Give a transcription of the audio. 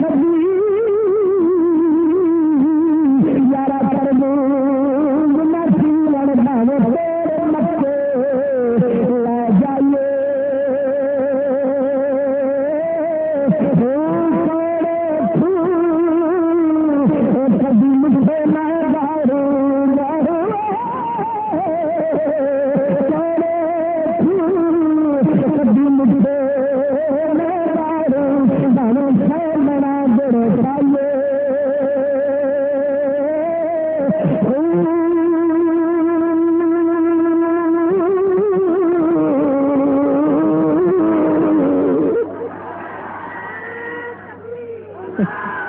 سبھی کر دوں میں سیون بھاوے تیرے مکے لے جائیے کبھی مجھے میں دارو کبھی مجھے میں دارو دانوں سے بنا بڑے چاہیے